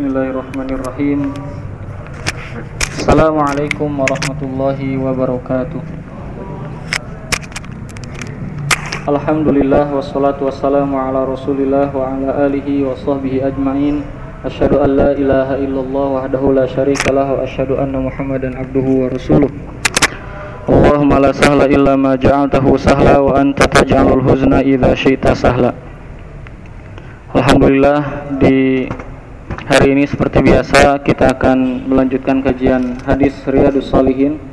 Bismillahirrahmanirrahim. Assalamualaikum warahmatullahi wabarakatuh. Alhamdulillah wassalatu wassalamu ala rasulillah wa ala alihi wa sahbihi ajma'in. Asyhadu an la ilaha illallah wahdahu la syarika lah wa asyhadu anna muhammadan abduhu wa rasuluh. Allahumma la sahla illa ma ja'altahu sahla wa anta taj'alul huzna idza syi'ta sahla. Alhamdulillah di hari ini seperti biasa kita akan melanjutkan kajian hadis Riyadus Salihin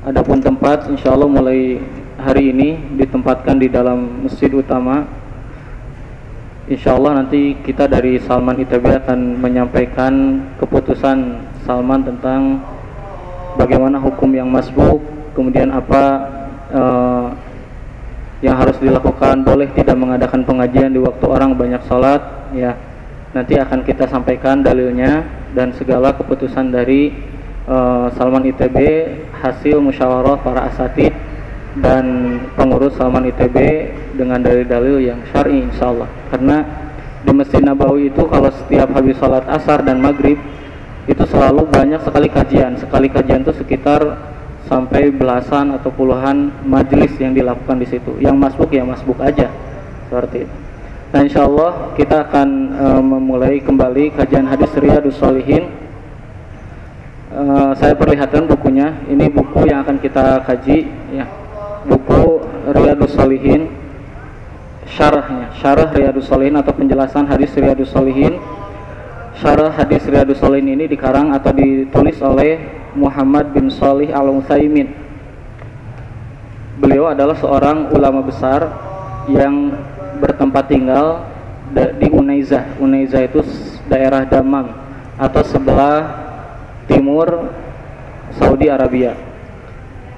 Adapun tempat insya Allah mulai hari ini ditempatkan di dalam masjid utama. Insya Allah nanti kita dari Salman ITB akan menyampaikan keputusan Salman tentang bagaimana hukum yang masbuk kemudian apa uh, yang harus dilakukan boleh tidak mengadakan pengajian di waktu orang banyak sholat ya nanti akan kita sampaikan dalilnya dan segala keputusan dari uh, Salman ITB hasil musyawarah para asatid dan pengurus Salman ITB dengan dalil-dalil yang syar'i insya Allah karena di Masjid Nabawi itu kalau setiap habis sholat asar dan maghrib itu selalu banyak sekali kajian sekali kajian itu sekitar sampai belasan atau puluhan majelis yang dilakukan di situ. Yang masbuk ya masbuk aja seperti itu. Nah insya Allah kita akan uh, memulai kembali kajian hadis Riyadus Solihin. Uh, saya perlihatkan bukunya. Ini buku yang akan kita kaji, ya. Buku Riyadus Solihin, syarahnya, syarah Riyadus Solihin atau penjelasan hadis Riyadus Solihin. Syarah hadis Riyadus Solihin ini dikarang atau ditulis oleh Muhammad bin Salih al Utsaimin. Beliau adalah seorang ulama besar yang bertempat tinggal di Unaiza. Unaiza itu daerah Damam atau sebelah timur Saudi Arabia.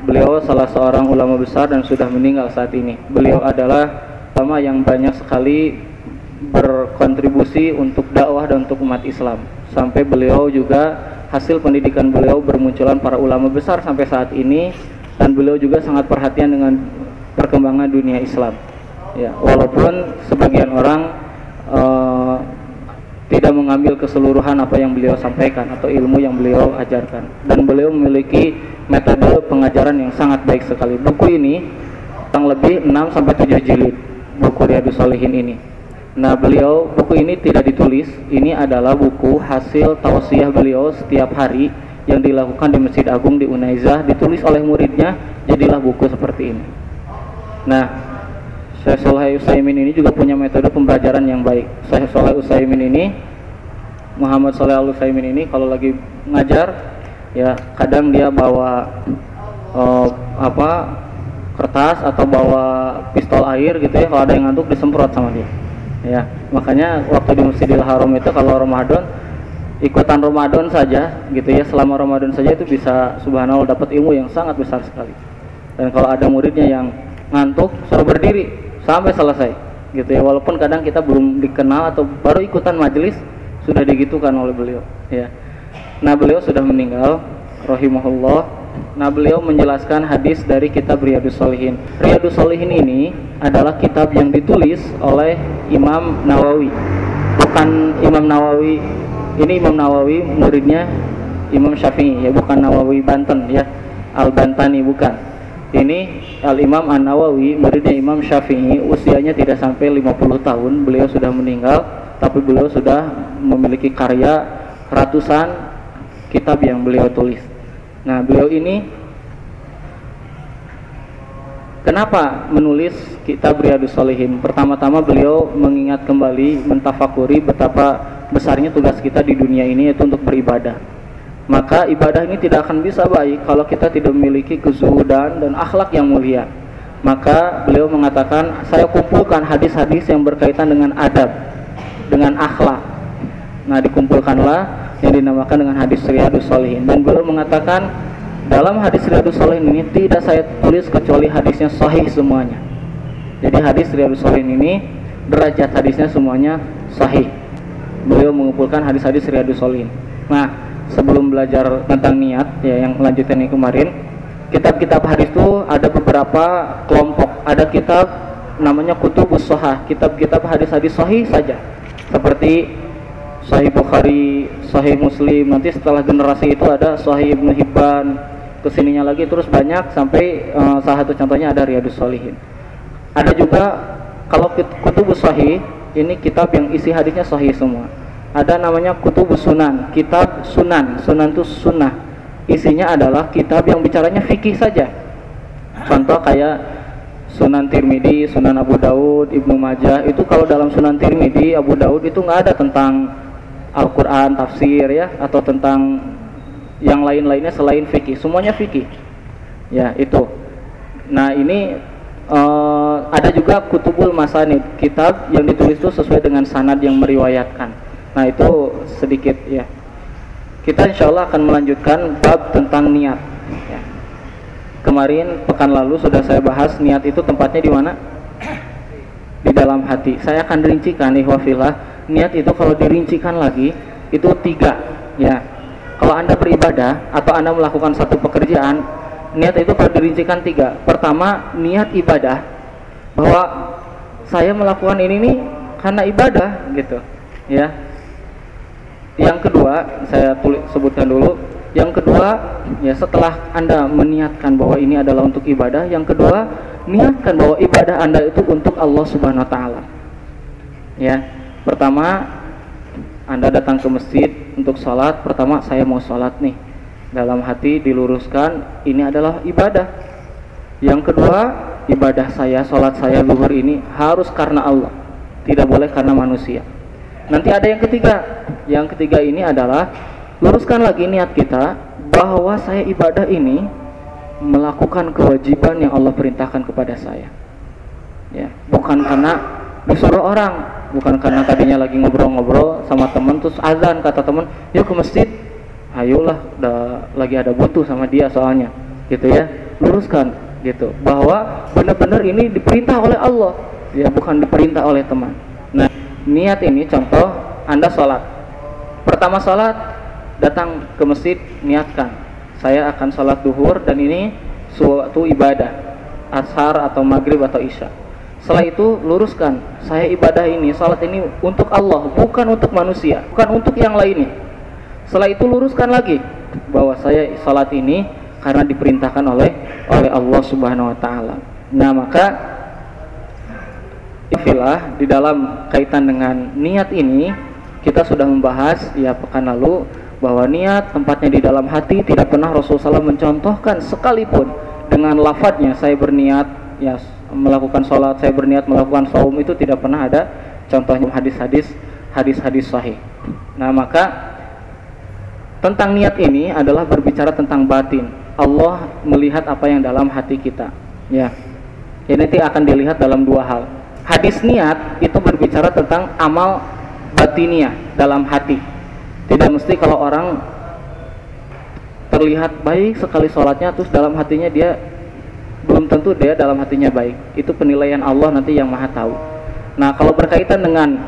Beliau salah seorang ulama besar dan sudah meninggal saat ini. Beliau adalah ulama yang banyak sekali berkontribusi untuk dakwah dan untuk umat Islam. Sampai beliau juga hasil pendidikan beliau bermunculan para ulama besar sampai saat ini dan beliau juga sangat perhatian dengan perkembangan dunia Islam. Ya, walaupun sebagian orang uh, tidak mengambil keseluruhan apa yang beliau sampaikan atau ilmu yang beliau ajarkan. Dan beliau memiliki metode pengajaran yang sangat baik sekali. Buku ini kurang lebih 6 sampai 7 jilid buku Riyadus Salihin ini. Nah beliau buku ini tidak ditulis. Ini adalah buku hasil tausiah beliau setiap hari Yang dilakukan di Masjid Agung di Unaizah. Ditulis oleh muridnya Jadilah buku seperti ini. Nah Syekh Soleh Usaimin ini juga punya metode pembelajaran yang baik. Syekh Soleh Usaimin ini Muhammad Soleh Al Usaimin ini Kalau lagi ngajar Ya kadang dia bawa uh, Apa Kertas atau bawa pistol air gitu ya Kalau ada yang ngantuk disemprot sama dia. Ya makanya waktu di Masjidil Haram itu kalau Ramadan ikutan Ramadan saja gitu ya selama Ramadan saja itu bisa subhanallah dapat ilmu yang sangat besar sekali. Dan kalau ada muridnya yang ngantuk suruh berdiri sampai selesai gitu ya. Walaupun kadang kita belum dikenal atau baru ikutan majelis sudah digitukan oleh beliau ya. Nah beliau sudah meninggal rahimahullah. Nah beliau menjelaskan hadis dari kitab Riyadus Solihin Riyadus Solihin ini adalah kitab yang ditulis oleh Imam Nawawi. Bukan Imam Nawawi Ini Imam Nawawi muridnya Imam Syafi'i ya bukan Nawawi Banten ya. Al-Bantani bukan Ini Al-Imam An-Nawawi muridnya Imam Syafi'i Usianya tidak sampai 50 tahun Beliau sudah meninggal Tapi beliau sudah memiliki karya ratusan kitab yang beliau tulis Nah, beliau ini kenapa menulis kitab Riyadus Salihin? Pertama-tama beliau mengingat kembali, mentafakuri betapa besarnya tugas kita di dunia ini yaitu untuk beribadah. Maka ibadah ini tidak akan bisa baik kalau kita tidak memiliki kezuhudan dan akhlak yang mulia. Maka beliau mengatakan, saya kumpulkan hadis-hadis yang berkaitan dengan adab, dengan akhlak. Nah, dikumpulkanlah yang dinamakan dengan hadis Riyadus Salihin dan beliau mengatakan dalam hadis Riyadus Salihin ini tidak saya tulis kecuali hadisnya sahih semuanya jadi hadis Riyadus Salihin ini derajat hadisnya semuanya sahih beliau mengumpulkan hadis-hadis Riyadus Salihin nah sebelum belajar tentang niat ya yang lanjutan ini kemarin kitab-kitab hadis itu ada beberapa kelompok ada kitab namanya kutubus sohah kitab-kitab hadis-hadis sahih saja seperti Sahih Bukhari, Sahih Muslim. Nanti setelah generasi itu ada Sahih Ibnu Hibban. Ke sininya lagi terus banyak sampai uh, salah satu contohnya ada Riyadus Solihin. Ada juga kalau kutubus Sahih ini kitab yang isi hadisnya Sahih semua. Ada namanya kutubus Sunan, kitab Sunan. Sunan itu sunnah. Isinya adalah kitab yang bicaranya fikih saja. Contoh kayak Sunan Tirmidzi, Sunan Abu Daud, Ibnu Majah itu kalau dalam Sunan Tirmidzi, Abu Daud itu nggak ada tentang Al-Quran, tafsir ya atau tentang yang lain-lainnya selain fikih, semuanya fikih. Ya itu. Nah ini uh, ada juga kutubul masanid, kitab yang ditulis itu sesuai dengan sanad yang meriwayatkan. Nah itu sedikit ya. Kita insya Allah akan melanjutkan bab tentang niat. Ya. Kemarin pekan lalu sudah saya bahas niat itu tempatnya di mana? Di dalam hati. Saya akan rincikan ihwafillah niat itu kalau dirincikan lagi itu tiga ya. Kalau anda beribadah atau anda melakukan satu pekerjaan niat itu kalau dirincikan tiga. Pertama niat ibadah. Bahwa saya melakukan ini nih karena ibadah gitu ya yang kedua saya tulis sebutkan dulu yang kedua, ya setelah Anda meniatkan bahwa ini adalah untuk ibadah, yang kedua, niatkan bahwa ibadah Anda itu untuk Allah Subhanahu wa taala. Ya. Pertama, Anda datang ke masjid untuk sholat, pertama saya mau sholat nih. Dalam hati diluruskan, ini adalah ibadah. Yang kedua, ibadah saya, sholat saya luhur ini harus karena Allah, tidak boleh karena manusia. Nanti ada yang ketiga, yang ketiga ini adalah luruskan lagi niat kita bahwa saya ibadah ini melakukan kewajiban yang Allah perintahkan kepada saya. Ya bukan karena disuruh orang bukan karena tadinya lagi ngobrol-ngobrol sama teman terus azan kata teman yuk ke masjid. Ayolah udah lagi ada butuh sama dia soalnya gitu ya. Luruskan gitu. Bahwa benar-benar ini diperintah oleh Allah. Ya bukan diperintah oleh teman. Nah niat ini contoh anda sholat. Pertama sholat datang ke masjid niatkan. Saya akan sholat duhur dan ini suatu ibadah ashar atau maghrib atau isya. Setelah itu luruskan. Saya ibadah ini sholat ini untuk Allah bukan untuk manusia bukan untuk yang lainnya. Setelah itu luruskan lagi bahwa saya sholat ini karena diperintahkan oleh oleh Allah subhanahu wa ta'ala. Nah maka ifilah di dalam kaitan dengan niat ini kita sudah membahas ya pekan lalu bahwa niat tempatnya di dalam hati tidak pernah Rasulullah SAW mencontohkan sekalipun dengan lafadznya saya berniat ya melakukan sholat saya berniat melakukan saum itu tidak pernah ada contohnya hadis-hadis hadis-hadis sahih. Nah maka tentang niat ini adalah berbicara tentang batin. Allah melihat apa yang dalam hati kita ya. Ini nanti akan dilihat dalam dua hal hadis niat itu berbicara tentang amal batinia dalam hati. Tidak mesti kalau orang terlihat baik sekali sholatnya terus dalam hatinya dia belum tentu dia dalam hatinya baik. Itu penilaian Allah nanti yang maha tahu. Nah kalau berkaitan dengan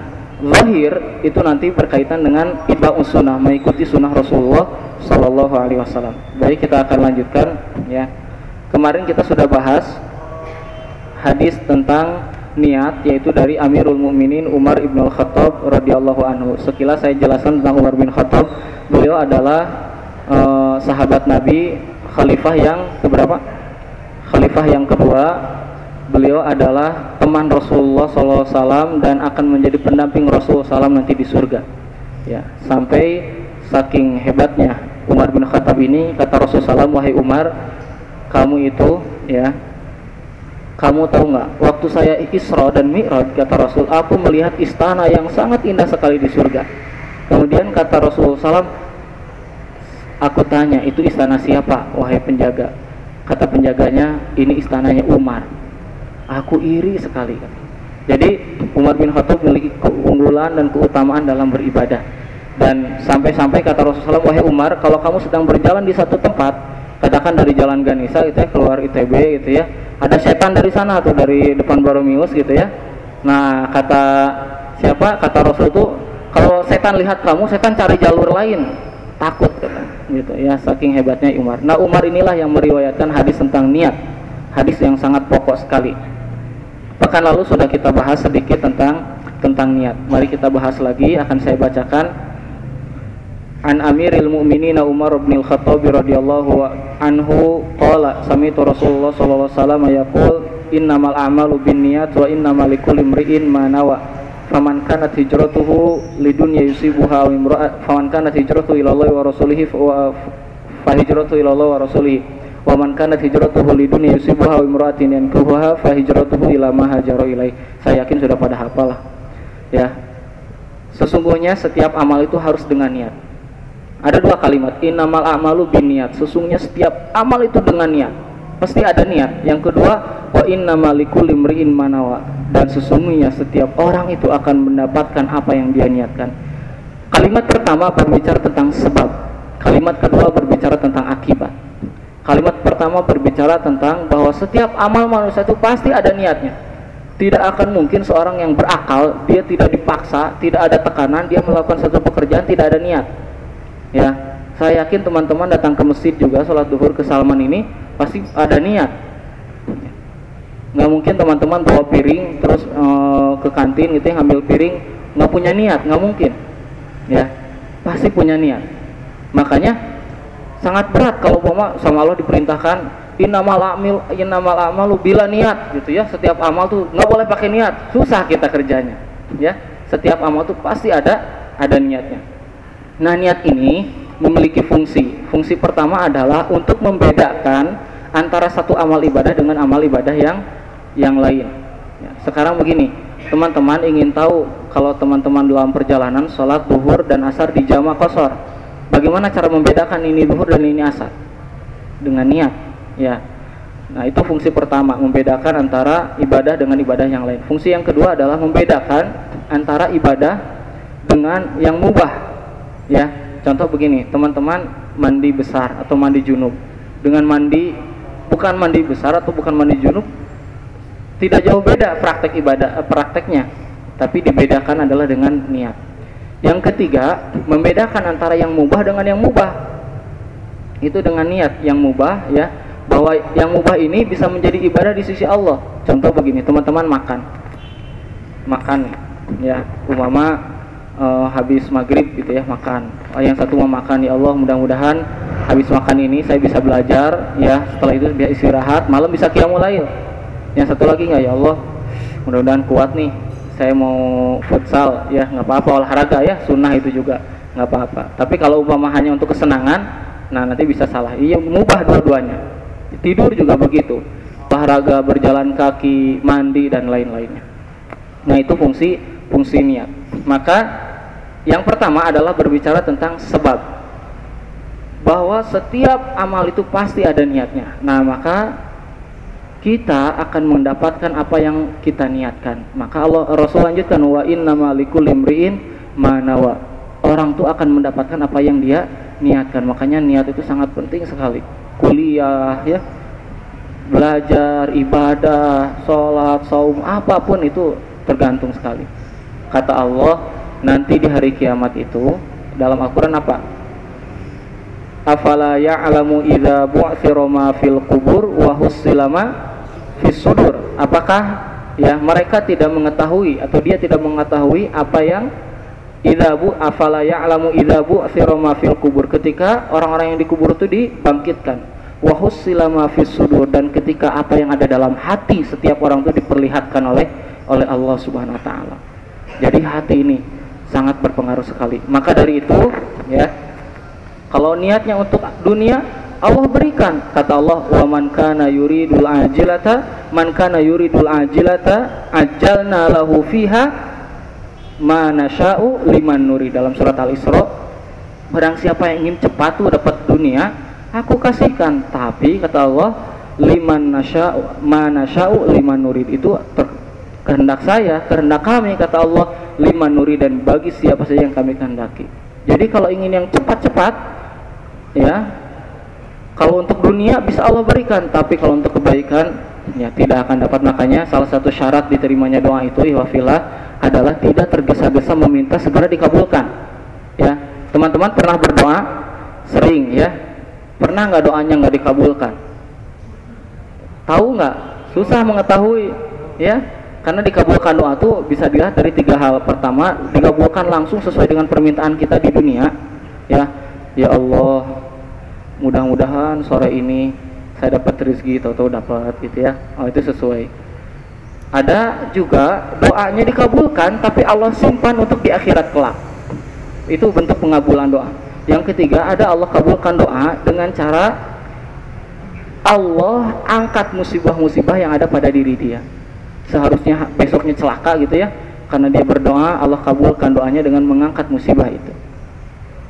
zahir itu nanti berkaitan dengan itba'us sunnah mengikuti sunnah Rasulullah Shallallahu Alaihi Wasallam. Baik kita akan lanjutkan ya. Kemarin kita sudah bahas hadis tentang niat yaitu dari Amirul Mukminin Umar ibn al Khattab radhiyallahu anhu. Sekilas saya jelaskan tentang Umar bin Khattab. Beliau adalah uh, sahabat Nabi, khalifah yang keberapa? Khalifah yang kedua. Beliau adalah teman Rasulullah SAW dan akan menjadi pendamping Rasulullah SAW nanti di surga. Ya, sampai saking hebatnya Umar bin Khattab ini kata Rasulullah SAW, wahai Umar, kamu itu ya kamu tahu nggak, waktu saya Isra dan Mi'raj kata Rasul, aku melihat istana yang sangat indah sekali di surga. Kemudian kata Rasul salam, aku tanya itu istana siapa, wahai penjaga? Kata penjaganya, ini istananya Umar. Aku iri sekali. Jadi Umar bin Khattab memiliki keunggulan dan keutamaan dalam beribadah. Dan sampai-sampai kata Rasulullah, wahai Umar, kalau kamu sedang berjalan di satu tempat, katakan dari Jalan Ganisa gitu ya, keluar ITB gitu ya, ada setan dari sana tuh dari depan Baromius gitu ya. Nah kata siapa? Kata Rasul itu kalau setan lihat kamu setan cari jalur lain. Takut gitu ya saking hebatnya Umar. Nah Umar inilah yang meriwayatkan hadis tentang niat hadis yang sangat pokok sekali. Pekan lalu sudah kita bahas sedikit tentang tentang niat. Mari kita bahas lagi, akan saya bacakan An Amiril Mu'minin Umar bin Al-Khattab radhiyallahu anhu qala sami'tu Rasulullah sallallahu alaihi wasallam yaqul innamal a'malu binniyat wa innamal likulli imri'in ma nawa. Faman kanat hijratuhu lidunya yusibuha wa imra'at faman kanat hijratuhu ila Allah wa rasulihi fa hijratuhu ila Allah wa rasulihi. Wa man kanat hijratuhu lidunya yusibuha wa imra'atin yankuhuha fa hijratuhu ila ma hajara ilai saya yakin sudah pada hafal ya. Sesungguhnya setiap amal itu harus dengan niat ada dua kalimat innamal a'malu niat. sesungguhnya setiap amal itu dengan niat. Pasti ada niat. Yang kedua wa innamal likulli imri'in manawa dan sesungguhnya setiap orang itu akan mendapatkan apa yang dia niatkan. Kalimat pertama berbicara tentang sebab. Kalimat kedua berbicara tentang akibat. Kalimat pertama berbicara tentang bahwa setiap amal manusia itu pasti ada niatnya. Tidak akan mungkin seorang yang berakal dia tidak dipaksa tidak ada tekanan dia melakukan satu pekerjaan tidak ada niat ya saya yakin teman-teman datang ke masjid juga sholat duhur ke Salman ini pasti ada niat. Nggak mungkin teman-teman bawa piring terus e, ke kantin gitu ya ngambil piring nggak punya niat nggak mungkin. Ya pasti punya niat. Makanya sangat berat kalau umpama sama Allah diperintahkan innamal amil innamal amalu bila niat gitu ya. Setiap amal tuh nggak boleh pakai niat susah kita kerjanya. Ya setiap amal tuh pasti ada ada niatnya Nah niat ini memiliki fungsi. Fungsi pertama adalah untuk membedakan antara satu amal ibadah dengan amal ibadah yang yang lain. Ya, sekarang begini, teman-teman ingin tahu kalau teman-teman dalam perjalanan sholat duhur dan asar di jamaah kosor, bagaimana cara membedakan ini duhur dan ini asar? Dengan niat, ya. Nah itu fungsi pertama, membedakan antara ibadah dengan ibadah yang lain. Fungsi yang kedua adalah membedakan antara ibadah dengan yang mubah ya contoh begini teman-teman mandi besar atau mandi junub. Dengan mandi bukan mandi besar atau bukan mandi junub tidak jauh beda praktek ibadah eh, prakteknya. Tapi dibedakan adalah dengan niat. Yang ketiga membedakan antara yang mubah dengan yang mubah. Itu dengan niat yang mubah ya. Bahwa yang mubah ini bisa menjadi ibadah di sisi Allah. Contoh begini teman-teman makan. Makan ya. Umama uh, habis maghrib gitu ya makan. Uh, yang satu mau makan ya Allah mudah-mudahan habis makan ini saya bisa belajar ya. Setelah itu bisa istirahat malam bisa kiamul lail. Yang satu lagi nggak ya Allah? Mudah-mudahan kuat nih. Saya mau futsal ya. Nggak apa-apa olahraga ya. Sunnah itu juga. Nggak apa-apa. Tapi kalau umpama hanya untuk kesenangan nah nanti bisa salah. Iya mubah dua-duanya. Tidur juga begitu. Olahraga berjalan kaki mandi dan lain-lainnya. Nah itu fungsi fungsi niat maka yang pertama adalah berbicara tentang sebab. Bahwa setiap amal itu pasti ada niatnya. Nah maka kita akan mendapatkan apa yang kita niatkan. Maka Allah Rasul lanjutkan wa inna malikul imriin manawa orang itu akan mendapatkan apa yang dia niatkan. Makanya niat itu sangat penting sekali. Kuliah ya. Belajar ibadah sholat saum apa pun itu tergantung sekali kata Allah nanti di hari kiamat itu dalam Al-Quran apa? Afala ya'lamu idza bu'thira ma fil kubur wa hussilama fis sudur. Apakah ya mereka tidak mengetahui atau dia tidak mengetahui apa yang idza bu afala ya'lamu bu'thira ma fil kubur ketika orang-orang yang dikubur itu dibangkitkan wa hussilama fis sudur dan ketika apa yang ada dalam hati setiap orang itu diperlihatkan oleh oleh Allah Subhanahu wa taala. Jadi hati ini sangat berpengaruh sekali. Maka dari itu, ya, kalau niatnya untuk dunia, Allah berikan. Kata Allah, "Wa man kana yuridul ajilata, man kana yuridul ajilata, ajalna lahu fiha ma nasya'u liman nuri." Dalam surat Al-Isra, barang siapa yang ingin cepat tuh dapat dunia, aku kasihkan. Tapi kata Allah, liman nasya'u ma nasya'u liman nurid itu ter kehendak saya, kehendak kami kata Allah lima nuri dan bagi siapa saja yang kami kehendaki. Jadi kalau ingin yang cepat-cepat ya kalau untuk dunia bisa Allah berikan, tapi kalau untuk kebaikan ya tidak akan dapat makanya salah satu syarat diterimanya doa itu ihwafillah adalah tidak tergesa-gesa meminta segera dikabulkan. Ya, teman-teman pernah berdoa sering ya, pernah nggak doanya nggak dikabulkan? Tahu nggak? Susah mengetahui ya karena dikabulkan doa tuh bisa dilihat dari tiga hal. Pertama dikabulkan langsung sesuai dengan permintaan kita di dunia ya. Ya Allah mudah-mudahan sore ini saya dapat rezeki tahu-tahu dapat gitu ya. Oh itu sesuai. Ada juga doanya dikabulkan tapi Allah simpan untuk di akhirat kelak. Itu bentuk pengabulan doa. Yang ketiga ada Allah kabulkan doa dengan cara Allah angkat musibah-musibah yang ada pada diri dia seharusnya besoknya celaka gitu ya karena dia berdoa Allah kabulkan doanya dengan mengangkat musibah itu.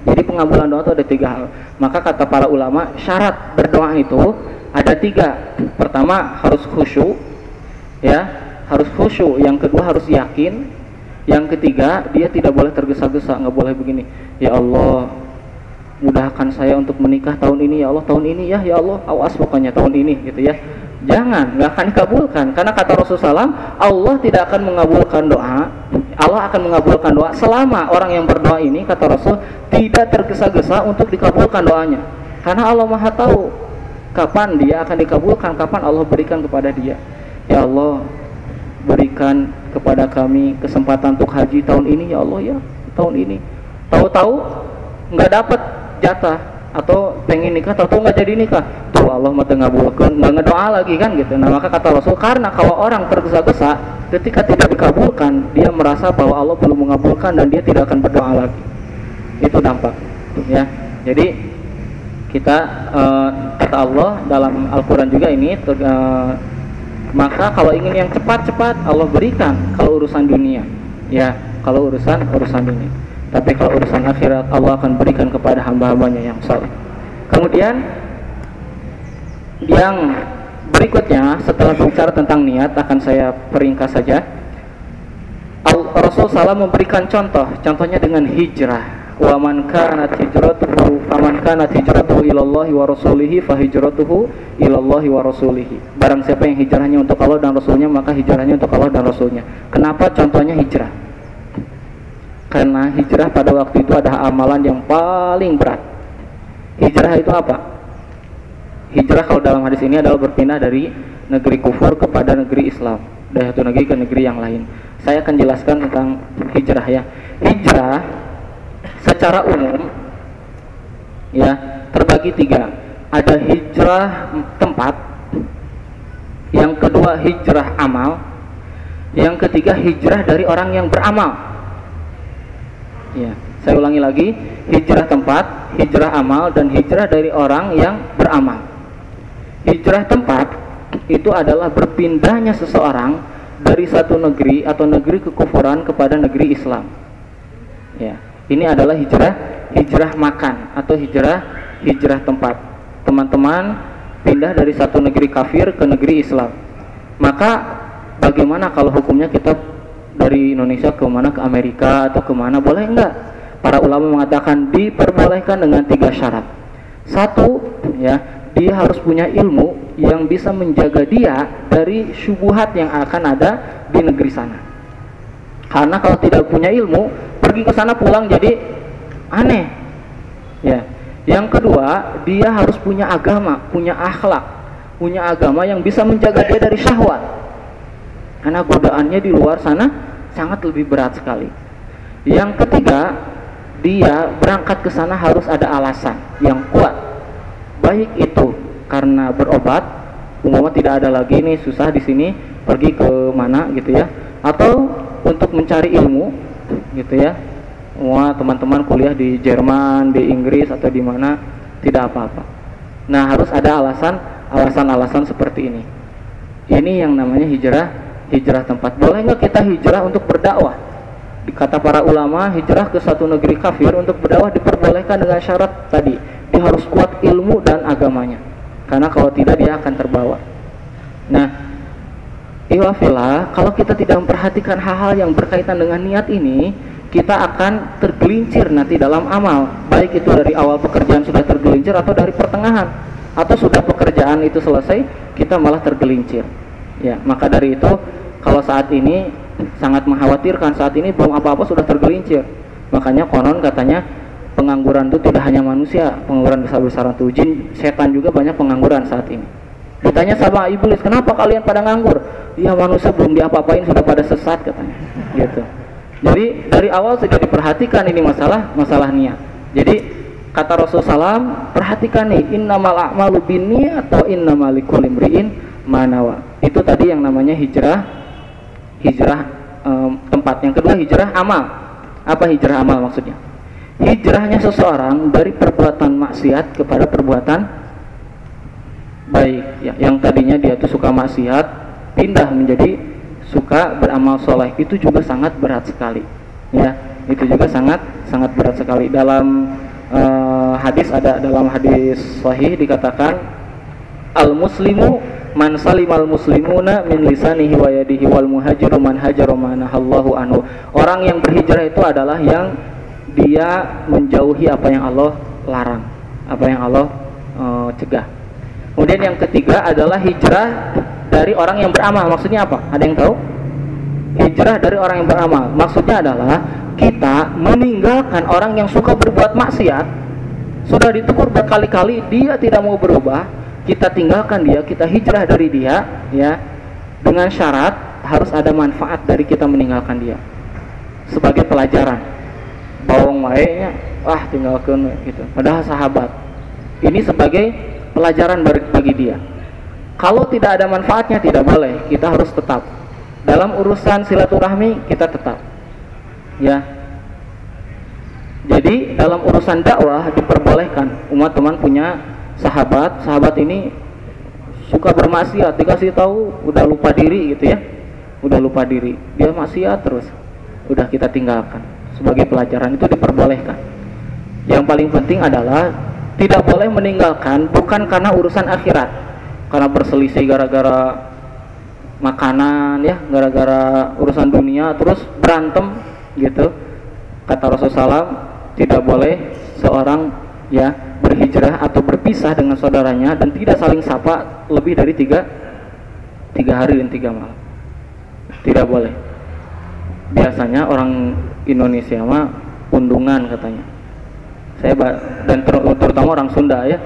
Jadi pengabulan doa itu ada tiga hal. Maka kata para ulama syarat berdoa itu ada tiga. Pertama harus khusyuk ya harus khusyuk. Yang kedua harus yakin. Yang ketiga dia tidak boleh tergesa-gesa nggak boleh begini. Ya Allah mudahkan saya untuk menikah tahun ini. Ya Allah tahun ini ya ya Allah awas pokoknya tahun ini gitu ya Jangan, nggak akan dikabulkan. Karena kata Rasulullah SAW, Allah tidak akan mengabulkan doa. Allah akan mengabulkan doa selama orang yang berdoa ini, kata Rasul, tidak tergesa-gesa untuk dikabulkan doanya. Karena Allah Maha tahu kapan dia akan dikabulkan, kapan Allah berikan kepada dia. Ya Allah, berikan kepada kami kesempatan untuk haji tahun ini, ya Allah ya, tahun ini. Tahu-tahu nggak dapat jatah atau pengen nikah atau nggak jadi nikah? Tuh Allah mau ngabulkan nggak ngedoa lagi kan gitu. Nah maka kata Rasul karena kalau orang tergesa-gesa ketika tidak dikabulkan dia merasa bahwa Allah belum mengabulkan dan dia tidak akan berdoa lagi. Itu dampak ya. Jadi kita uh, kata Allah dalam Al-Quran juga ini uh, maka kalau ingin yang cepat-cepat Allah berikan kalau urusan dunia ya. Kalau urusan urusan dunia tapi kalau urusan akhirat Allah akan berikan kepada hamba-hambanya yang saleh. Kemudian yang berikutnya setelah bicara tentang niat akan saya peringkas saja. Rasul salah memberikan contoh contohnya dengan hijrah. Wa man kanat hijratuhu faman kanat hijratuhu ilallahi wa rasulihi fa hijratuhu ilallahi wa rasulihi. Barang siapa yang hijrahnya untuk Allah dan Rasulnya maka hijrahnya untuk Allah dan Rasulnya. Kenapa contohnya hijrah karena hijrah pada waktu itu adalah amalan yang paling berat. Hijrah itu apa? hijrah kalau dalam hadis ini adalah berpindah dari negeri kufur kepada negeri Islam. Dari satu negeri ke negeri yang lain. Saya akan jelaskan tentang hijrah ya. Hijrah secara umum ya terbagi tiga. Ada hijrah tempat yang kedua hijrah amal yang ketiga hijrah dari orang yang beramal Ya, saya ulangi lagi, hijrah tempat, hijrah amal dan hijrah dari orang yang beramal. Hijrah tempat itu adalah berpindahnya seseorang dari satu negeri atau negeri kekufuran kepada negeri Islam. Ya, ini adalah hijrah hijrah makan atau hijrah hijrah tempat. Teman-teman pindah dari satu negeri kafir ke negeri Islam. Maka bagaimana kalau hukumnya kita dari Indonesia ke mana ke Amerika atau ke mana boleh enggak para ulama mengatakan diperbolehkan dengan tiga syarat? Satu ya dia harus punya ilmu yang bisa menjaga dia dari syubuhat yang akan ada di negeri sana. Karena kalau tidak punya ilmu pergi ke sana pulang jadi aneh. Ya. Yang kedua dia harus punya agama punya akhlak punya agama yang bisa menjaga dia dari syahwat. Karena godaannya di luar sana sangat lebih berat sekali. Yang ketiga, dia berangkat ke sana harus ada alasan yang kuat. Baik itu karena berobat, umumnya tidak ada lagi nih susah di sini, pergi ke mana gitu ya, atau untuk mencari ilmu gitu ya. Semua teman-teman kuliah di Jerman, di Inggris atau di mana tidak apa-apa. Nah, harus ada alasan alasan-alasan seperti ini. Ini yang namanya hijrah hijrah tempat. Boleh nggak kita hijrah untuk berdakwah? Kata para ulama, hijrah ke satu negeri kafir untuk berdakwah diperbolehkan dengan syarat tadi. Dia harus kuat ilmu dan agamanya. Karena kalau tidak dia akan terbawa. Nah, iwafillah, kalau kita tidak memperhatikan hal-hal yang berkaitan dengan niat ini, kita akan tergelincir nanti dalam amal. Baik itu dari awal pekerjaan sudah tergelincir atau dari pertengahan. Atau sudah pekerjaan itu selesai, kita malah tergelincir. Ya, maka dari itu kalau saat ini sangat mengkhawatirkan saat ini belum apa-apa sudah tergelincir. Makanya konon katanya pengangguran itu tidak hanya manusia pengangguran besar-besaran tuh jin setan juga banyak pengangguran saat ini. Ditanya sama iblis kenapa kalian pada nganggur? Ya manusia belum diapa-apain sudah pada sesat katanya. Gitu. Jadi dari awal sudah diperhatikan ini masalah masalah niat. Jadi kata Rasulullah SAW perhatikan nih innamal a'malu binniyat atau innamal likulli imri'in manawa. Itu tadi yang namanya hijrah hijrah um, tempat. Yang kedua hijrah amal. Apa hijrah amal maksudnya? Hijrahnya seseorang dari perbuatan maksiat kepada perbuatan baik. Ya yang tadinya dia tuh suka maksiat pindah menjadi suka beramal soleh. Itu juga sangat berat sekali. Ya itu juga sangat sangat berat sekali. Dalam uh, hadis ada dalam hadis sahih dikatakan al muslimu man salimal muslimuna min lisanihi wa yadihi wal muhajiru man hajara manahallahu anhu orang yang berhijrah itu adalah yang dia menjauhi apa yang Allah larang apa yang Allah uh, cegah Kemudian yang ketiga adalah hijrah dari orang yang beramal. Maksudnya apa? Ada yang tahu? Hijrah dari orang yang beramal. Maksudnya adalah kita meninggalkan orang yang suka berbuat maksiat. Sudah ditegur berkali-kali, dia tidak mau berubah. Kita tinggalkan dia, kita hijrah dari dia, ya. Dengan syarat harus ada manfaat dari kita meninggalkan dia. Sebagai pelajaran. Bawang wae wah tinggalkan gitu. Padahal sahabat. Ini sebagai pelajaran bagi dia. Kalau tidak ada manfaatnya tidak boleh, kita harus tetap. Dalam urusan silaturahmi kita tetap. Ya. Jadi dalam urusan dakwah diperbolehkan umat teman punya sahabat, sahabat ini suka bermaksiat, dikasih tahu udah lupa diri gitu ya. Udah lupa diri, dia maksiat terus. Udah kita tinggalkan. Sebagai pelajaran itu diperbolehkan. Yang paling penting adalah tidak boleh meninggalkan bukan karena urusan akhirat karena berselisih gara-gara makanan ya gara-gara urusan dunia terus berantem gitu kata Rasulullah tidak boleh seorang ya berhijrah atau berpisah dengan saudaranya dan tidak saling sapa lebih dari tiga tiga hari dan tiga malam. Tidak boleh. Biasanya orang Indonesia mah undungan katanya. Saya dan ter terutama orang Sunda ya.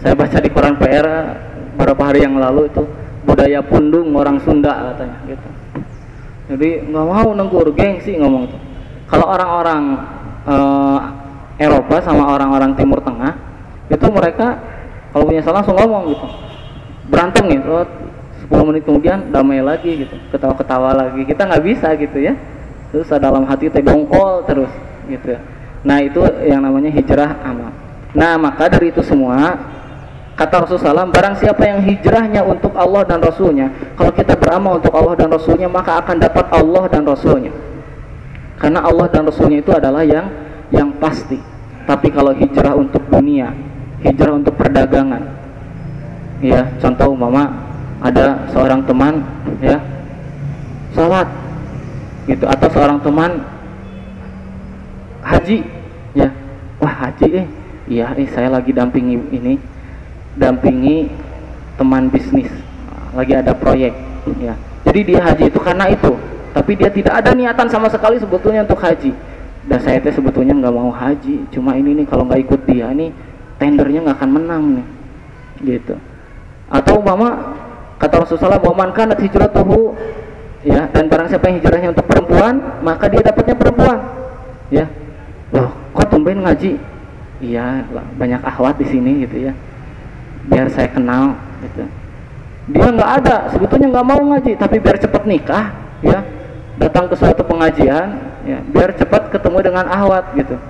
Saya baca di koran PR beberapa hari yang lalu itu budaya pundung orang Sunda katanya gitu. Jadi nggak mau nengkur gengsi ngomong tuh. Kalau orang-orang uh, Eropa sama orang-orang Timur Tengah itu mereka kalau punya salah langsung ngomong gitu. Berantem so, 10 menit kemudian damai lagi gitu ketawa-ketawa lagi. Kita nggak bisa gitu ya. Terus dalam hati gongkol terus gitu ya. Nah itu yang namanya hijrah amal. Nah maka dari itu semua kata Rasulullah barang siapa yang hijrahnya untuk Allah dan Rasulnya kalau kita beramal untuk Allah dan Rasulnya maka akan dapat Allah dan Rasulnya. Karena Allah dan Rasulnya itu adalah yang yang pasti. Tapi kalau hijrah untuk dunia hijrah untuk perdagangan. Ya contoh mama ada seorang teman ya salat gitu. Atau seorang teman haji ya. Wah haji eh. Iya eh saya lagi dampingi ini dampingi teman bisnis. Lagi ada proyek ya. Jadi dia haji itu karena itu. Tapi dia tidak ada niatan sama sekali sebetulnya untuk haji. Dan saya teh sebetulnya nggak mau haji. Cuma ini nih kalau nggak ikut dia nih tendernya nggak akan menang nih gitu. Atau mama kata Rasulullah bahwa man kanat hijratuhu ya dan barang siapa yang hijrahnya untuk perempuan maka dia dapatnya perempuan ya. Loh kok tumben ngaji? Iya banyak ahwat di sini gitu ya. Biar saya kenal gitu. Dia nggak ada sebetulnya nggak mau ngaji tapi biar cepat nikah ya. Datang ke suatu pengajian ya biar cepat ketemu dengan ahwat gitu.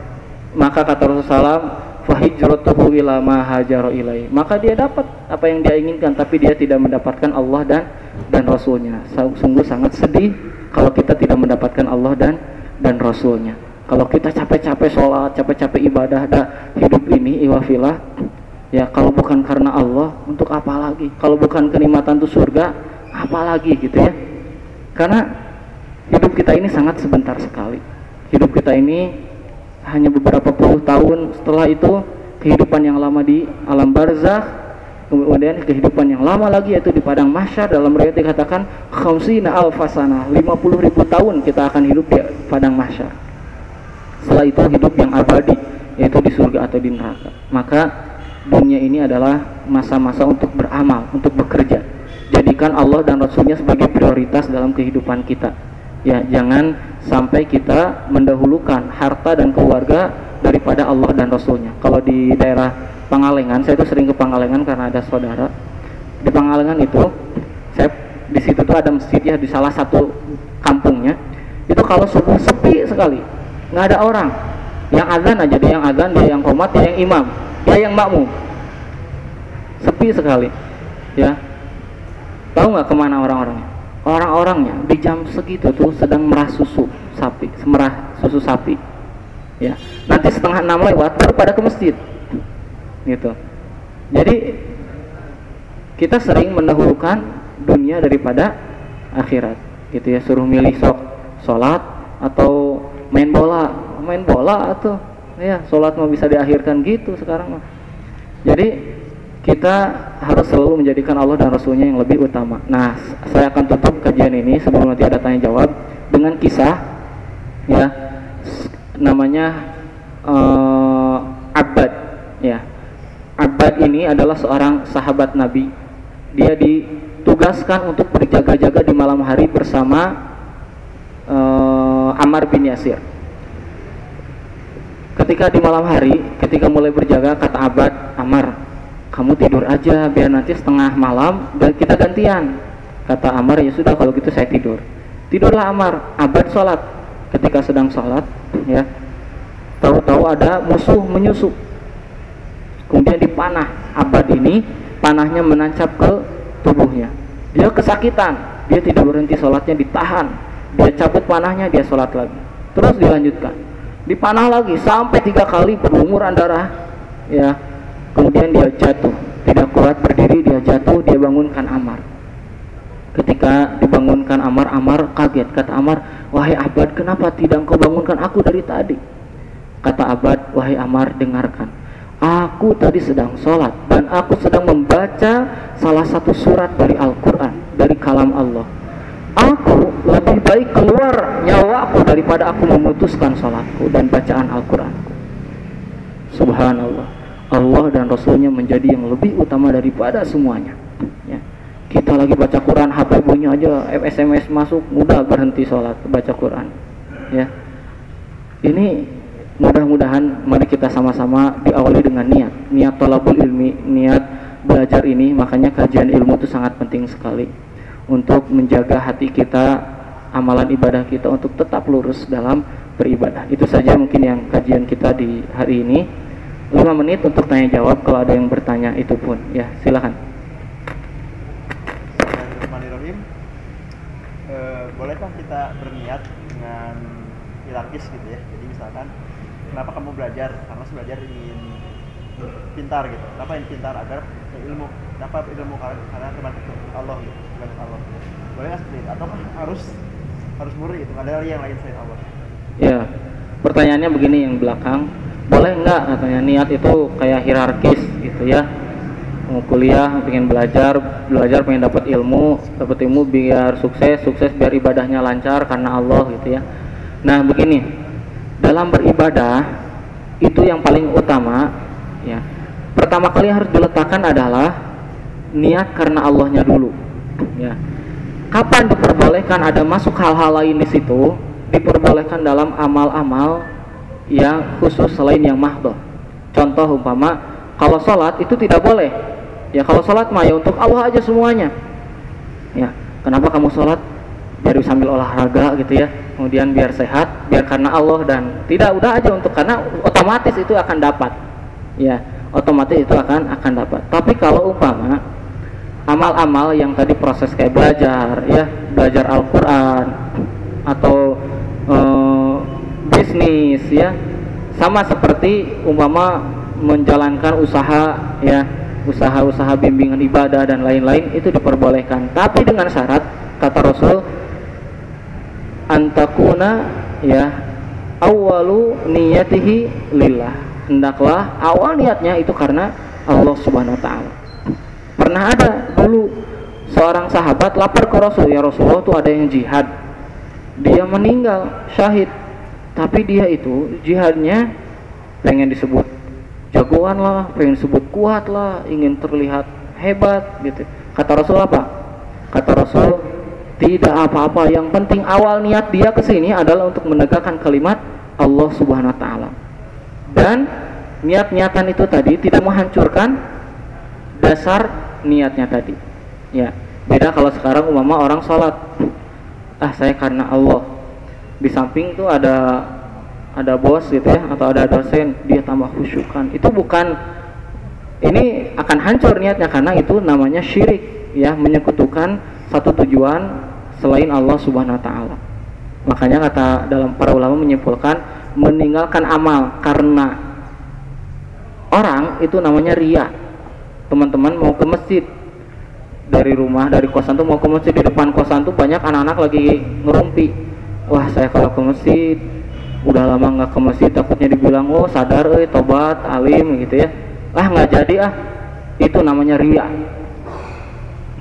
Maka kata Rasulullah fahijratuhu ila ma ilai maka dia dapat apa yang dia inginkan tapi dia tidak mendapatkan Allah dan dan Rasulnya sungguh sangat sedih kalau kita tidak mendapatkan Allah dan dan Rasulnya kalau kita capek-capek sholat, capek-capek ibadah, dah hidup ini iwafilah, ya kalau bukan karena Allah, untuk apa lagi? Kalau bukan kenikmatan itu surga, apa lagi gitu ya? Karena hidup kita ini sangat sebentar sekali. Hidup kita ini hanya beberapa puluh tahun. Setelah itu kehidupan yang lama di alam barzakh, kemudian kehidupan yang lama lagi yaitu di padang mahsyar dalam riwayat dikatakan khamsina alfasana 50 ribu tahun kita akan hidup di padang mahsyar. Setelah itu hidup yang abadi yaitu di surga atau di neraka. Maka dunia ini adalah masa-masa untuk beramal untuk bekerja. Jadi menjadikan Allah dan Rasulnya sebagai prioritas dalam kehidupan kita ya jangan sampai kita mendahulukan harta dan keluarga daripada Allah dan Rasulnya. Kalau di daerah Pangalengan saya itu sering ke Pangalengan karena ada saudara. Di Pangalengan itu saya di situ tuh ada masjid ya di salah satu kampungnya. Itu kalau subuh sepi sekali nggak ada orang. Yang azan aja dia yang azan dia yang komat dia yang imam dia yang makmum. Sepi sekali ya. Tahu nggak ke mana orang-orangnya orang-orangnya di jam segitu tuh sedang merah susu sapi semerah susu sapi. Ya nanti setengah enam lewat baru pada ke masjid. Gitu. Jadi kita sering mendahulukan dunia daripada akhirat. Gitu ya suruh milih sok sholat atau main bola. Main bola atau ya sholat mau bisa diakhirkan gitu sekarang mah. Jadi kita harus selalu menjadikan Allah dan Rasulnya yang lebih utama. Nah, saya akan tutup kajian ini sebelum nanti ada tanya jawab dengan kisah, ya, namanya uh, Abad, ya. Abad ini adalah seorang sahabat Nabi. Dia ditugaskan untuk berjaga-jaga di malam hari bersama uh, Ammar bin Yasir. Ketika di malam hari, ketika mulai berjaga, kata Abad, Ammar, kamu tidur aja biar nanti setengah malam dan kita gantian. Kata Amar ya sudah kalau gitu saya tidur. Tidurlah Amar. Abad sholat. Ketika sedang sholat ya tahu-tahu ada musuh menyusup. Kemudian dipanah. Abad ini panahnya menancap ke tubuhnya. Dia kesakitan. Dia tidak berhenti sholatnya ditahan. Dia cabut panahnya dia sholat lagi. Terus dilanjutkan. Dipanah lagi sampai tiga kali berumuran darah ya kemudian dia jatuh. Tidak kuat berdiri dia jatuh dia bangunkan Amar. Ketika dibangunkan Amar Amar kaget. Kata Amar wahai Abad kenapa tidak kau bangunkan aku dari tadi? Kata Abad wahai Amar dengarkan. Aku tadi sedang sholat dan aku sedang membaca salah satu surat dari Al-Quran dari kalam Allah. Aku lebih baik keluar nyawaku daripada aku memutuskan sholatku dan bacaan Al-Quranku subhanallah Allah dan Rasulnya menjadi yang lebih utama daripada semuanya. Ya. kita lagi baca Quran HP bunyi aja SMS masuk mudah berhenti sholat baca Quran. Ya. Ini mudah-mudahan mari kita sama-sama diawali dengan niat. Niat tolabul ilmi niat belajar ini makanya kajian ilmu itu sangat penting sekali untuk menjaga hati kita amalan ibadah kita untuk tetap lurus dalam beribadah. Itu saja mungkin yang kajian kita di hari ini 5 menit untuk tanya jawab kalau ada yang bertanya itu pun. Ya silahkan Bismillahirrahmanirrahim. E, bolehkah kita berniat dengan hierarkis gitu ya? Jadi misalkan kenapa kamu belajar? Karena belajar ingin pintar gitu. Kenapa ingin pintar? Agar ilmu kenapa ilmu karena teman Allah gitu Allah. Boleh nggak seperti itu? Atau harus harus murid gitu? Ada yang lain selain Allah? Ya pertanyaannya begini yang belakang boleh nggak katanya. Niat itu kayak hierarkis gitu ya. Mau kuliah pengen belajar belajar pengen dapat ilmu dapat ilmu biar sukses sukses biar ibadahnya lancar karena Allah gitu ya. Nah begini. Dalam beribadah itu yang paling utama ya. Pertama kali harus diletakkan adalah niat karena Allahnya dulu ya. Kapan diperbolehkan ada masuk hal-hal lain di situ diperbolehkan dalam amal-amal yang khusus selain yang mahdoh contoh umpama kalau sholat itu tidak boleh. Ya kalau sholat mah ya untuk Allah aja semuanya. Ya kenapa kamu sholat biar sambil olahraga gitu ya. Kemudian biar sehat biar karena Allah dan tidak udah aja untuk karena otomatis itu akan dapat. Ya otomatis itu akan akan dapat. Tapi kalau umpama amal-amal yang tadi proses kayak belajar ya belajar Al-Quran atau uh, bisnis ya. Sama seperti umpama menjalankan usaha ya usaha-usaha bimbingan ibadah dan lain-lain itu diperbolehkan. Tapi dengan syarat kata Rasul antakuna ya awalu niyatihi lillah. Hendaklah awal niatnya itu karena Allah subhanahu wa ta'ala. Pernah ada dulu seorang sahabat lapar ke Rasul ya Rasulullah itu ada yang jihad. Dia meninggal syahid tapi dia itu jihadnya pengen disebut jagoan lah pengen disebut kuat lah ingin terlihat hebat gitu. Kata Rasul apa? Kata Rasul tidak apa-apa. Yang penting awal niat dia ke sini adalah untuk menegakkan kalimat Allah Subhanahu wa taala. Dan niat-niatan itu tadi tidak menghancurkan dasar niatnya tadi. Ya beda kalau sekarang umama orang sholat. Ah saya karena Allah di samping tuh ada ada bos gitu ya atau ada dosen dia tambah khusyukan itu bukan ini akan hancur niatnya karena itu namanya syirik ya menyekutukan satu tujuan selain Allah Subhanahu wa taala. Makanya kata dalam para ulama menyimpulkan meninggalkan amal karena orang itu namanya ria. Teman-teman mau ke masjid dari rumah dari kosan tuh mau ke masjid di depan kosan tuh banyak anak-anak lagi ngerumpi. Wah saya kalau ke masjid udah lama nggak ke masjid takutnya dibilang oh sadar eh tobat alim gitu ya. Ah nggak jadi ah. Itu namanya ria.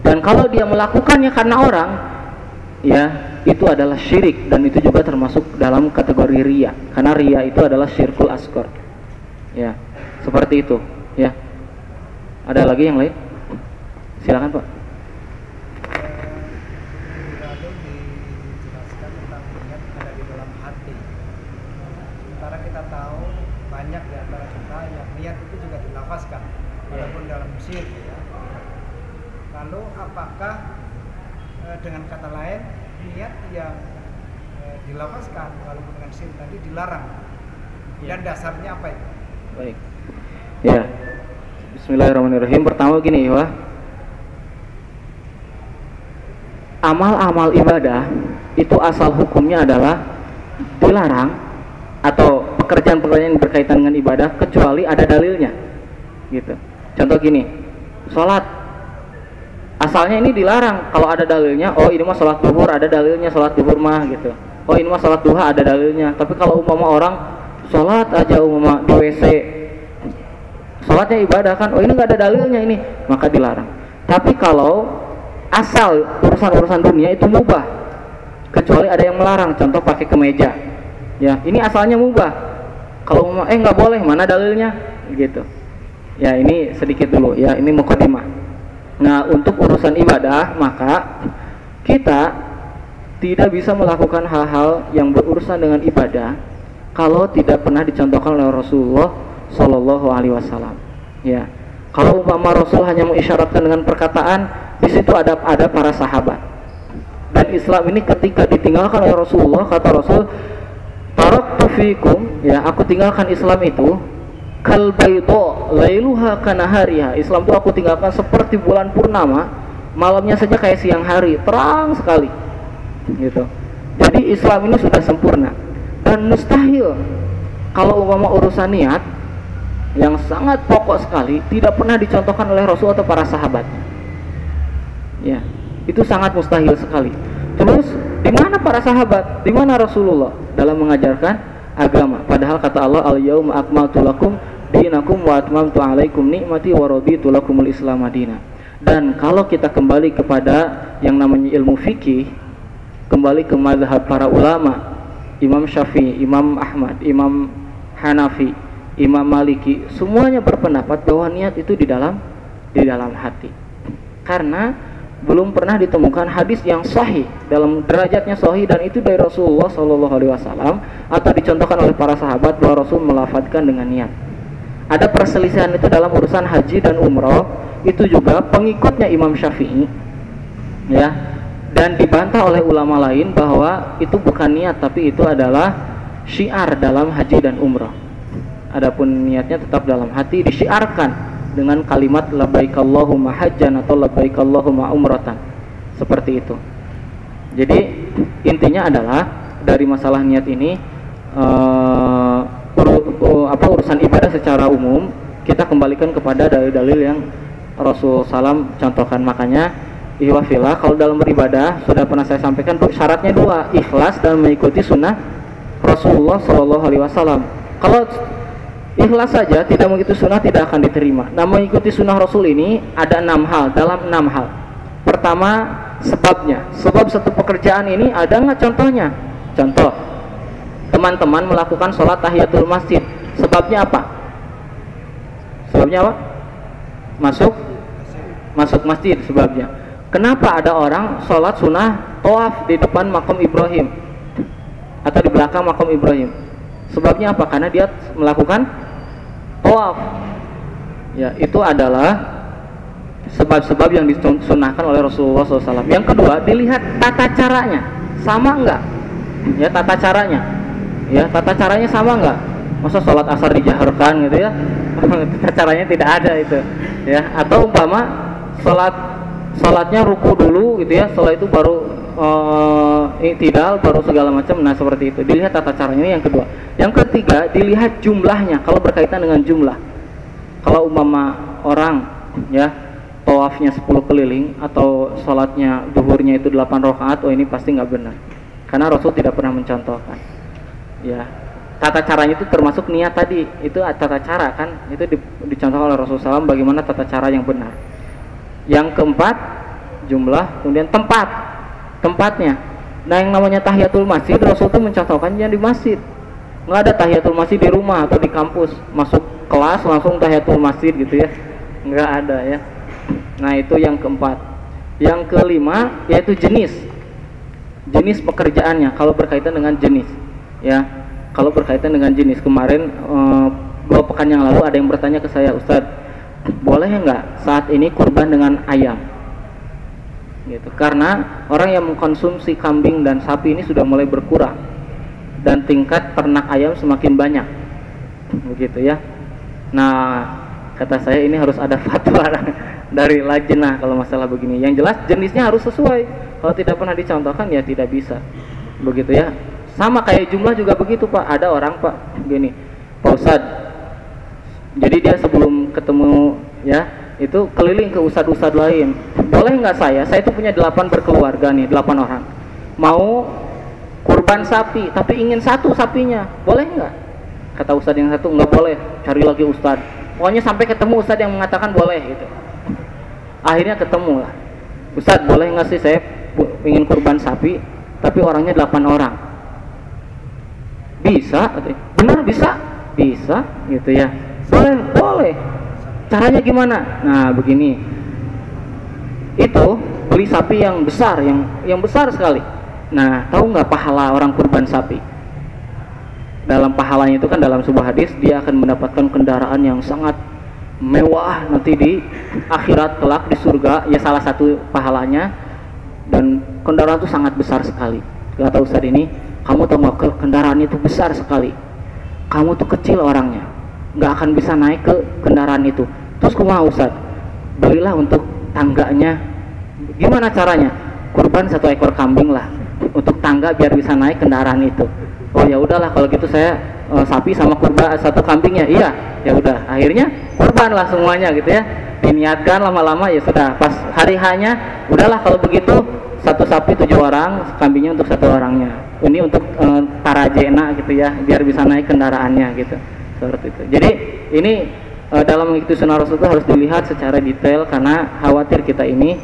Dan kalau dia melakukannya karena orang ya itu adalah syirik. Dan itu juga termasuk dalam kategori ria. Karena ria itu adalah syirkul askor ya seperti itu ya. Ada lagi yang lain? Silakan pak dengan kata lain niat yang e, dilafazkan walaupun dengan sin tadi dilarang ya. dan dasarnya apa itu? Baik. Ya. Bismillahirrahmanirrahim. Pertama gini ya. Amal-amal ibadah itu asal hukumnya adalah dilarang atau pekerjaan-pekerjaan yang berkaitan dengan ibadah kecuali ada dalilnya. Gitu. Contoh gini, sholat asalnya ini dilarang. Kalau ada dalilnya oh ini mah sholat duhur ada dalilnya sholat duhur mah gitu. Oh ini mah sholat duha ada dalilnya. Tapi kalau umpama orang sholat aja umpama di WC sholatnya ibadah kan oh ini nggak ada dalilnya ini maka dilarang. Tapi kalau asal urusan-urusan dunia itu mubah kecuali ada yang melarang contoh pakai kemeja. Ya ini asalnya mubah. Kalau eh nggak boleh mana dalilnya? Gitu. Ya ini sedikit dulu. Ya ini mukadimah Nah, untuk urusan ibadah, maka kita tidak bisa melakukan hal-hal yang berurusan dengan ibadah kalau tidak pernah dicontohkan oleh Rasulullah Shallallahu Alaihi Wasallam. Ya, kalau umpama Rasul hanya mengisyaratkan dengan perkataan, di situ ada ada para sahabat. Dan Islam ini ketika ditinggalkan oleh Rasulullah, kata Rasul, Taraktu fikum, ya aku tinggalkan Islam itu kal baydo lailuha kanahariha. Islam itu aku tinggalkan seperti bulan purnama malamnya saja kayak siang hari terang sekali. Gitu. Jadi Islam ini sudah sempurna. Dan mustahil. Kalau umpama urusan niat yang sangat pokok sekali tidak pernah dicontohkan oleh Rasul atau para sahabatnya ya itu sangat mustahil sekali. Terus di mana para sahabat? Di mana Rasulullah? Dalam mengajarkan agama. Padahal kata Allah al yauma akmaltu lakum dinakum wa atmamtu alaikum nikmati wa raditu lakumul islam madinah dan kalau kita kembali kepada yang namanya ilmu fikih kembali ke mazhab para ulama Imam Syafi'i, Imam Ahmad, Imam Hanafi, Imam Maliki semuanya berpendapat bahwa niat itu di dalam di dalam hati. Karena belum pernah ditemukan hadis yang sahih dalam derajatnya sahih dan itu dari Rasulullah Shallallahu Alaihi Wasallam atau dicontohkan oleh para sahabat bahwa Rasul melafatkan dengan niat ada perselisihan itu dalam urusan haji dan umroh itu juga pengikutnya Imam Syafi'i ya. Dan dibantah oleh ulama lain bahwa itu bukan niat tapi itu adalah syiar dalam haji dan umroh. Adapun niatnya tetap dalam hati disyiarkan dengan kalimat labbaik Allahumma hajjan atau labbaik Allahumma umratan seperti itu. Jadi intinya adalah dari masalah niat ini uh, apa urusan ibadah secara umum kita kembalikan kepada dalil-dalil yang Rasul Salam contohkan. Makanya ihwafillah kalau dalam beribadah sudah pernah saya sampaikan syaratnya dua ikhlas dan mengikuti sunnah Rasulullah Shallallahu Alaihi Wasallam. Kalau ikhlas saja tidak mengikuti sunnah tidak akan diterima. Nah mengikuti sunnah Rasul ini ada enam hal dalam enam hal. Pertama sebabnya. Sebab satu pekerjaan ini ada nggak contohnya? Contoh teman-teman melakukan sholat tahiyatul masjid. Sebabnya apa? Sebabnya apa? Masuk? Masuk masjid sebabnya. Kenapa ada orang sholat sunnah tawaf di depan makam Ibrahim? Atau di belakang makam Ibrahim? Sebabnya apa? Karena dia melakukan tawaf. Ya itu adalah sebab-sebab yang disunahkan oleh Rasulullah SAW yang kedua dilihat tata caranya. Sama enggak? Ya tata caranya ya tata caranya sama enggak masa sholat asar dijaharkan gitu ya? Tata caranya tidak ada itu ya. Atau umpama sholat sholatnya ruku dulu gitu ya setelah itu baru uh, tidak baru segala macam nah seperti itu. Dilihat tata caranya. Yang kedua yang ketiga dilihat jumlahnya. Kalau berkaitan dengan jumlah kalau umpama orang ya tawafnya 10 keliling atau sholatnya duhurnya itu 8 rakaat oh ini pasti nggak benar. Karena Rasul tidak pernah mencontohkan ya. Tata caranya itu termasuk niat tadi. Itu tata cara kan. Itu di, dicontohkan oleh Rasulullah SAW bagaimana tata cara yang benar. Yang keempat jumlah kemudian tempat. Tempatnya. Nah yang namanya tahiyatul masjid Rasul itu mencontohkan yang di masjid. Nggak ada tahiyatul masjid di rumah atau di kampus. Masuk kelas langsung tahiyatul masjid gitu ya. Nggak ada ya. Nah itu yang keempat. Yang kelima yaitu jenis. Jenis pekerjaannya. Kalau berkaitan dengan jenis ya kalau berkaitan dengan jenis kemarin uh, dua pekan yang lalu ada yang bertanya ke saya Ustadz boleh nggak saat ini kurban dengan ayam? Gitu karena orang yang mengkonsumsi kambing dan sapi ini sudah mulai berkurang dan tingkat ternak ayam semakin banyak. Begitu ya. Nah kata saya ini harus ada fatwa dari lajnah kalau masalah begini. Yang jelas jenisnya harus sesuai. Kalau tidak pernah dicontohkan ya tidak bisa. Begitu ya sama kayak jumlah juga begitu pak. Ada orang pak gini pak Ustad. Jadi dia sebelum ketemu ya itu keliling ke ustad-ustad lain. Boleh nggak saya? Saya itu punya delapan berkeluarga nih delapan orang. Mau kurban sapi tapi ingin satu sapinya. Boleh nggak? Kata ustad yang satu nggak boleh cari lagi ustad. Pokoknya sampai ketemu ustad yang mengatakan boleh gitu. Akhirnya ketemu lah. Ustadz boleh nggak sih saya ingin kurban sapi tapi orangnya 8 orang bisa benar bisa? Bisa gitu ya. Boleh boleh. Caranya gimana? Nah begini. Itu beli sapi yang besar yang yang besar sekali. Nah tahu nggak pahala orang kurban sapi? Dalam pahalanya itu kan dalam sebuah hadis dia akan mendapatkan kendaraan yang sangat mewah nanti di akhirat kelak di surga. Ya salah satu pahalanya. Dan kendaraan itu sangat besar sekali. Kata Ustadz ini kamu tahu nggak kendaraan itu besar sekali. Kamu tuh kecil orangnya. Nggak akan bisa naik ke kendaraan itu. Terus kumaha Ustadz belilah untuk tangganya. Gimana caranya? Kurban satu ekor kambing lah untuk tangga biar bisa naik kendaraan itu. Oh ya udahlah kalau gitu saya uh, sapi sama kurban satu kambingnya. Iya ya udah. Akhirnya kurban lah semuanya gitu ya. Diniatkan lama-lama ya sudah. Pas hari hanya udahlah kalau begitu satu sapi tujuh orang kambingnya untuk satu orangnya. Ini untuk uh, para jena gitu ya biar bisa naik kendaraannya gitu. Seperti itu. Jadi ini uh, dalam mengikuti sunnah rasul itu harus dilihat secara detail karena khawatir kita ini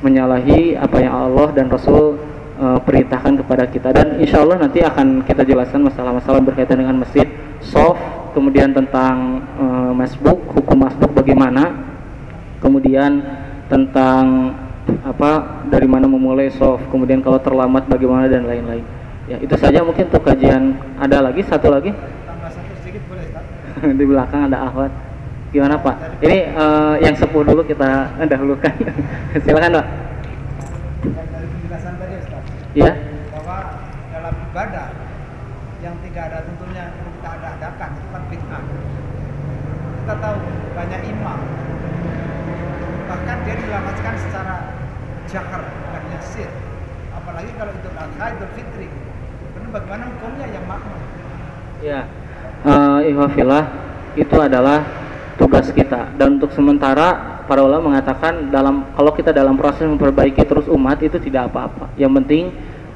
menyalahi apa yang Allah dan Rasul uh, perintahkan kepada kita. Dan insya Allah nanti akan kita jelaskan masalah-masalah berkaitan dengan masjid soft kemudian tentang uh, masbuk hukum masbuk bagaimana kemudian tentang apa dari mana memulai soft kemudian kalau terlambat bagaimana dan lain-lain. Ya itu saja mungkin untuk kajian. Ada lagi? Satu lagi? Di belakang ada ahwat. Gimana pak? Ini uh, yang sepuh dulu kita dahulukan. Silakan pak. Ya bahwa dalam ibadah yang tidak ada tentunya kita ada adakan itu kan fitnah. Kita tahu banyak imam bahkan dia dilamatkan secara jahar dan yasir apalagi kalau itu adha itu fitri Benar bagaimana hukumnya yang makmum ya uh, ihwafillah itu adalah tugas kita dan untuk sementara para ulama mengatakan dalam kalau kita dalam proses memperbaiki terus umat itu tidak apa-apa. Yang penting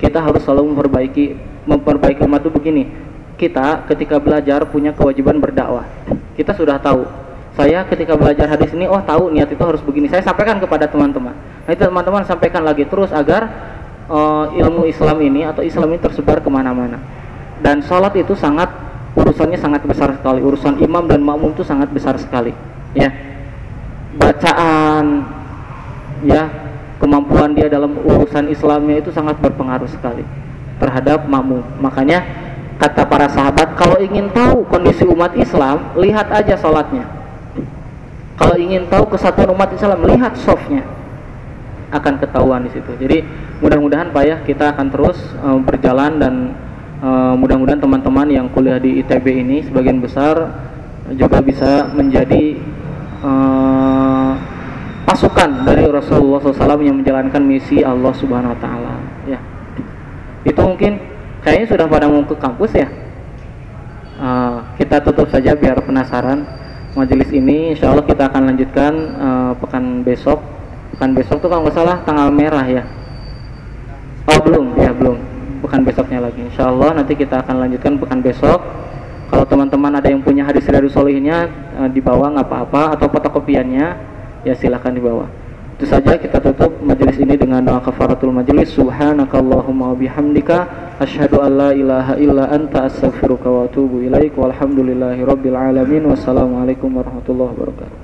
kita harus selalu memperbaiki memperbaiki umat itu begini. Kita ketika belajar punya kewajiban berdakwah. Kita sudah tahu. Saya ketika belajar hadis ini, oh tahu niat itu harus begini. Saya sampaikan kepada teman-teman. Nah itu teman-teman sampaikan lagi terus agar uh, ilmu Islam ini atau Islam ini tersebar ke mana-mana. Dan sholat itu sangat urusannya sangat besar sekali. Urusan imam dan makmum itu sangat besar sekali. Ya, bacaan ya kemampuan dia dalam urusan Islamnya itu sangat berpengaruh sekali terhadap makmum makanya kata para sahabat kalau ingin tahu kondisi umat Islam lihat aja sholatnya kalau ingin tahu kesatuan umat Islam lihat softnya. Akan ketahuan di situ. Jadi mudah-mudahan pak ya kita akan terus uh, berjalan dan uh, mudah-mudahan teman-teman yang kuliah di ITB ini sebagian besar juga bisa menjadi uh, pasukan dari Rasulullah SAW yang menjalankan misi Allah Subhanahu Wa Taala. Ya. Itu mungkin kayaknya sudah pada mau ke kampus ya? Uh, kita tutup saja biar penasaran majelis ini insya Allah kita akan lanjutkan uh, pekan besok. Pekan besok tuh kalau nggak salah tanggal merah ya? Oh belum. Ya belum. Pekan besoknya lagi. Insya Allah nanti kita akan lanjutkan pekan besok. Kalau teman-teman ada yang punya hadis dari solihinnya uh, dibawa nggak apa-apa. Atau fotokopiannya ya silahkan dibawa itu saja kita tutup majelis ini dengan doa kafaratul majelis. Subhanakallahumma bihamdika asyhadu an la ilaha illa anta astaghfiruka wa atubu ilaik walhamdulillahi rabbil alamin. Wassalamualaikum warahmatullahi wabarakatuh